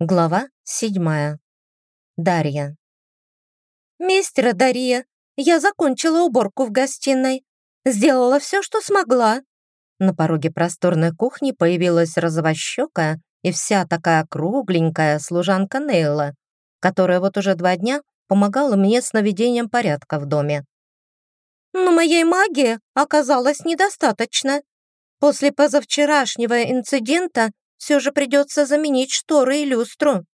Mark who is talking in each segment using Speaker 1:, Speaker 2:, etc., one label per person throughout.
Speaker 1: Глава седьмая. Дарья.
Speaker 2: «Мистера Дарья, я закончила уборку в гостиной. Сделала все, что смогла».
Speaker 1: На пороге просторной кухни появилась розовощекая и вся такая кругленькая служанка Нейла, которая вот уже два дня помогала мне с наведением порядка в доме.
Speaker 2: «Но моей магии оказалось недостаточно. После позавчерашнего инцидента все же придется заменить шторы и люстру».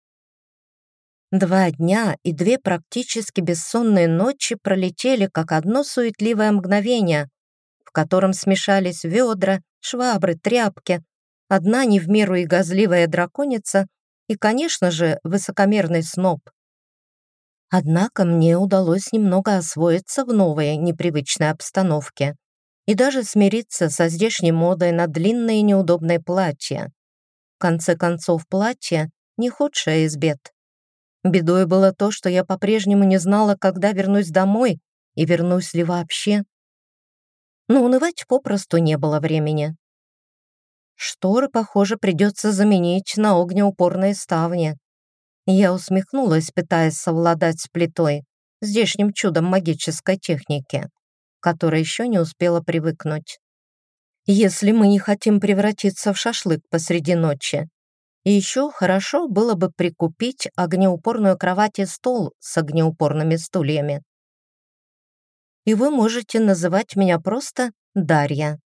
Speaker 1: Два дня и две практически бессонные ночи пролетели как одно суетливое мгновение, в котором смешались ведра, швабры, тряпки, одна не в меру и газливая драконица и, конечно же, высокомерный сноб. Однако мне удалось немного освоиться в новой, непривычной обстановке и даже смириться со здешней модой на длинные неудобные платья. В конце концов, платье — не худшее из бед. Бедой было то, что я по-прежнему не знала, когда вернусь домой и вернусь ли вообще. Но унывать попросту не было времени. Шторы, похоже, придется заменить на огнеупорные ставни. Я усмехнулась, пытаясь совладать с плитой, здешним чудом магической техники, которой еще не успела привыкнуть если мы не хотим превратиться в шашлык посреди ночи. И еще хорошо было бы прикупить огнеупорную кровать и стол с огнеупорными стульями. И вы можете называть меня просто Дарья.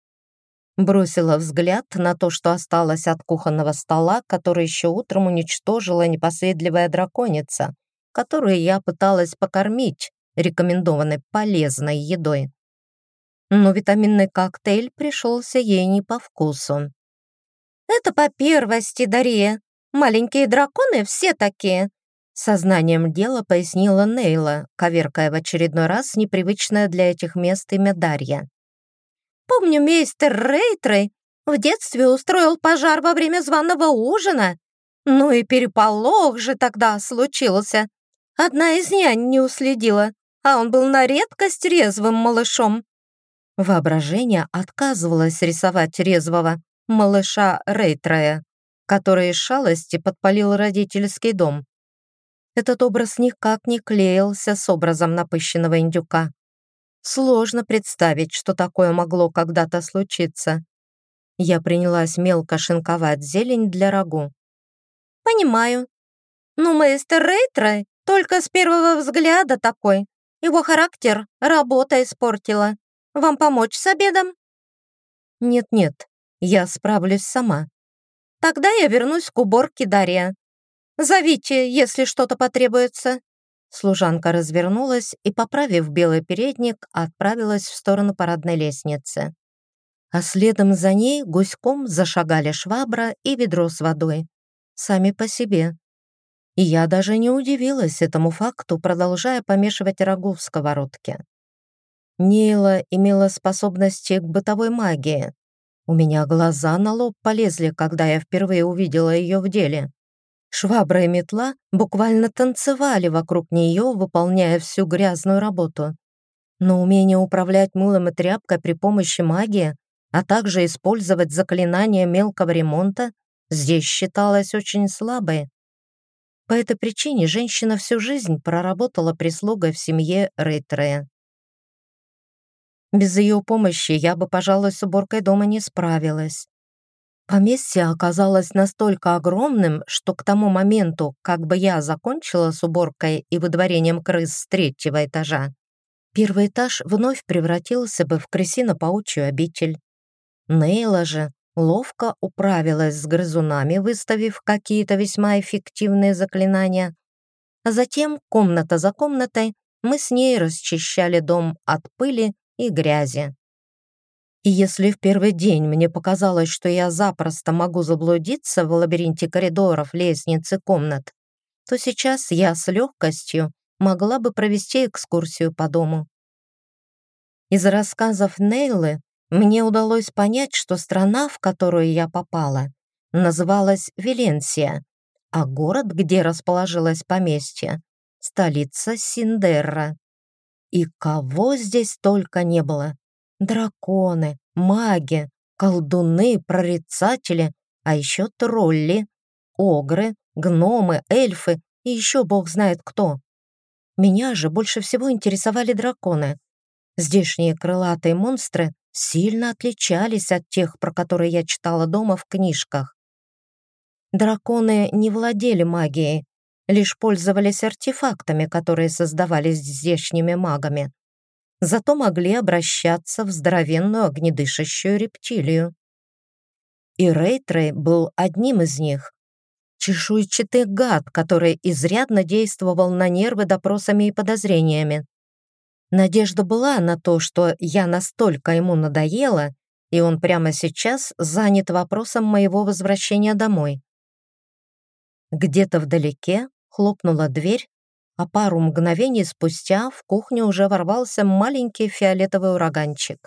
Speaker 1: Бросила взгляд на то, что осталось от кухонного стола, который еще утром уничтожила непоследливая драконица, которую я пыталась покормить рекомендованной полезной едой но витаминный коктейль пришелся ей не по вкусу.
Speaker 2: «Это по первости, Дарья. Маленькие драконы все такие»,
Speaker 1: Сознанием дела пояснила Нейла, коверкая в очередной раз непривычное для этих мест имя Дарья.
Speaker 2: «Помню, мистер Рейтрей в детстве устроил пожар во время званого ужина. Ну и переполох же тогда случился. Одна из нянь не уследила, а он был на редкость резвым малышом.
Speaker 1: Воображение отказывалось рисовать резвого малыша Рейтрея, который из шалости подпалил родительский дом. Этот образ никак не клеился с образом напыщенного индюка. Сложно представить, что такое могло когда-то случиться. Я принялась мелко шинковать зелень для рагу.
Speaker 2: «Понимаю. Ну, мистер Рейтрей только с первого взгляда такой. Его характер работа испортила. Вам помочь с обедом?»
Speaker 1: «Нет-нет, я справлюсь сама».
Speaker 2: «Тогда я вернусь к уборке Дарья. Зовите, если что-то потребуется».
Speaker 1: Служанка развернулась и, поправив белый передник, отправилась в сторону парадной лестницы. А следом за ней гуськом зашагали швабра и ведро с водой. Сами по себе. И я даже не удивилась этому факту, продолжая помешивать рагу в сковородке. Нейла имела способности к бытовой магии. У меня глаза на лоб полезли, когда я впервые увидела ее в деле. Швабра и метла буквально танцевали вокруг нее, выполняя всю грязную работу. Но умение управлять мылом и тряпкой при помощи магии, а также использовать заклинания мелкого ремонта, здесь считалось очень слабой. По этой причине женщина всю жизнь проработала прислугой в семье Рейтрея. Без ее помощи я бы, пожалуй, с уборкой дома не справилась. Поместье оказалось настолько огромным, что к тому моменту, как бы я закончила с уборкой и выдворением крыс с третьего этажа, первый этаж вновь превратился бы в крысино-паучью обитель. Нейла же ловко управилась с грызунами, выставив какие-то весьма эффективные заклинания. А затем, комната за комнатой, мы с ней расчищали дом от пыли и грязи. И если в первый день мне показалось, что я запросто могу заблудиться в лабиринте коридоров, лестниц и комнат, то сейчас я с легкостью могла бы провести экскурсию по дому. Из рассказов Нейлы мне удалось понять, что страна, в которую я попала, называлась Веленсия, а город, где расположилось поместье, столица Синдерра. И кого здесь только не было. Драконы, маги, колдуны, прорицатели, а еще тролли, огры, гномы, эльфы и еще бог знает кто. Меня же больше всего интересовали драконы. Здешние крылатые монстры сильно отличались от тех, про которые я читала дома в книжках. Драконы не владели магией, лишь пользовались артефактами, которые создавались здешними магами. Зато могли обращаться в здоровенную огнедышащую рептилию. И Рейтрей был одним из них. Чешуйчатый гад, который изрядно действовал на нервы допросами и подозрениями. Надежда была на то, что я настолько ему надоела, и он прямо сейчас занят вопросом моего возвращения домой. Где-то вдалеке хлопнула дверь, а пару мгновений спустя в кухню уже ворвался маленький фиолетовый ураганчик.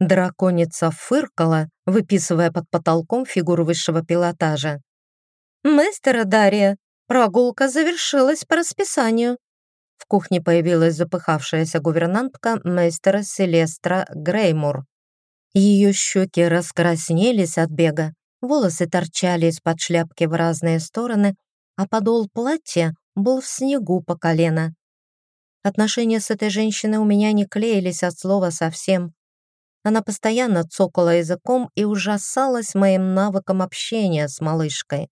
Speaker 1: Драконица фыркала, выписывая под потолком фигуру высшего пилотажа.
Speaker 2: «Мастера Дарья, прогулка завершилась по расписанию».
Speaker 1: В кухне появилась запыхавшаяся гувернантка мастера Селестра Греймур. Ее щеки раскраснелись от бега, волосы торчали из-под шляпки в разные стороны, а подол платья был в снегу по колено. Отношения с этой женщиной у меня не клеились от слова совсем. Она постоянно цокала языком и ужасалась моим навыком общения с малышкой.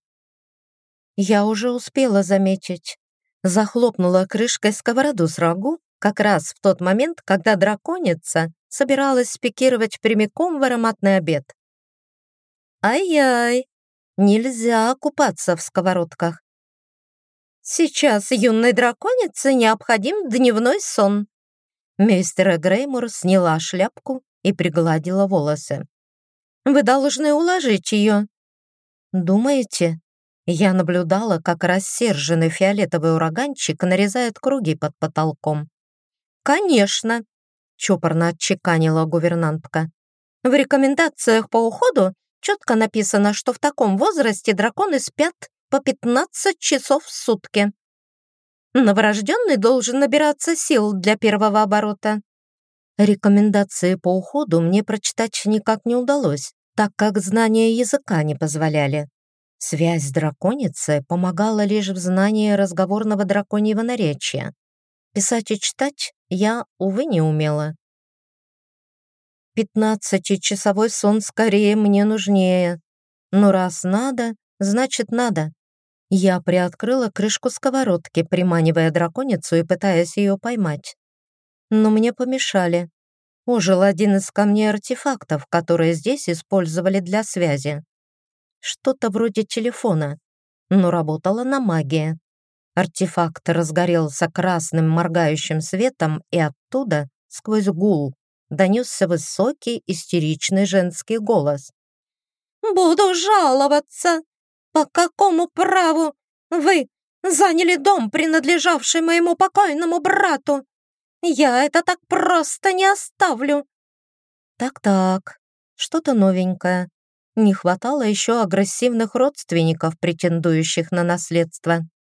Speaker 1: Я уже успела заметить. Захлопнула крышкой сковороду с рагу как раз в тот момент, когда драконица собиралась спикировать прямиком в ароматный обед. Ай-яй, нельзя купаться в сковородках.
Speaker 2: Сейчас юной драконице необходим дневной сон.
Speaker 1: Мистер Греймор сняла шляпку и пригладила волосы.
Speaker 2: «Вы должны уложить ее».
Speaker 1: «Думаете?» Я наблюдала, как рассерженный фиолетовый ураганчик нарезает круги под потолком.
Speaker 2: «Конечно», — чопорно отчеканила гувернантка. «В рекомендациях по уходу четко написано, что в таком возрасте драконы спят по 15 часов в сутки. Новорожденный должен набираться сил для первого оборота.
Speaker 1: Рекомендации по уходу мне прочитать никак не удалось, так как знания языка не позволяли. Связь с драконицей помогала лишь в знании разговорного драконьего наречия. Писать и читать я, увы, не умела. Пятнадцатичасовой сон скорее мне нужнее. Но раз надо, значит надо. Я приоткрыла крышку сковородки, приманивая драконицу и пытаясь ее поймать. Но мне помешали. Ожил один из камней артефактов, которые здесь использовали для связи что-то вроде телефона, но работала на магии. Артефакт разгорелся красным моргающим светом, и оттуда, сквозь гул, донесся высокий истеричный женский голос.
Speaker 2: «Буду жаловаться! По какому праву вы заняли дом, принадлежавший моему покойному брату? Я это так просто не оставлю!»
Speaker 1: «Так-так, что-то новенькое. Не хватало еще агрессивных родственников, претендующих на наследство.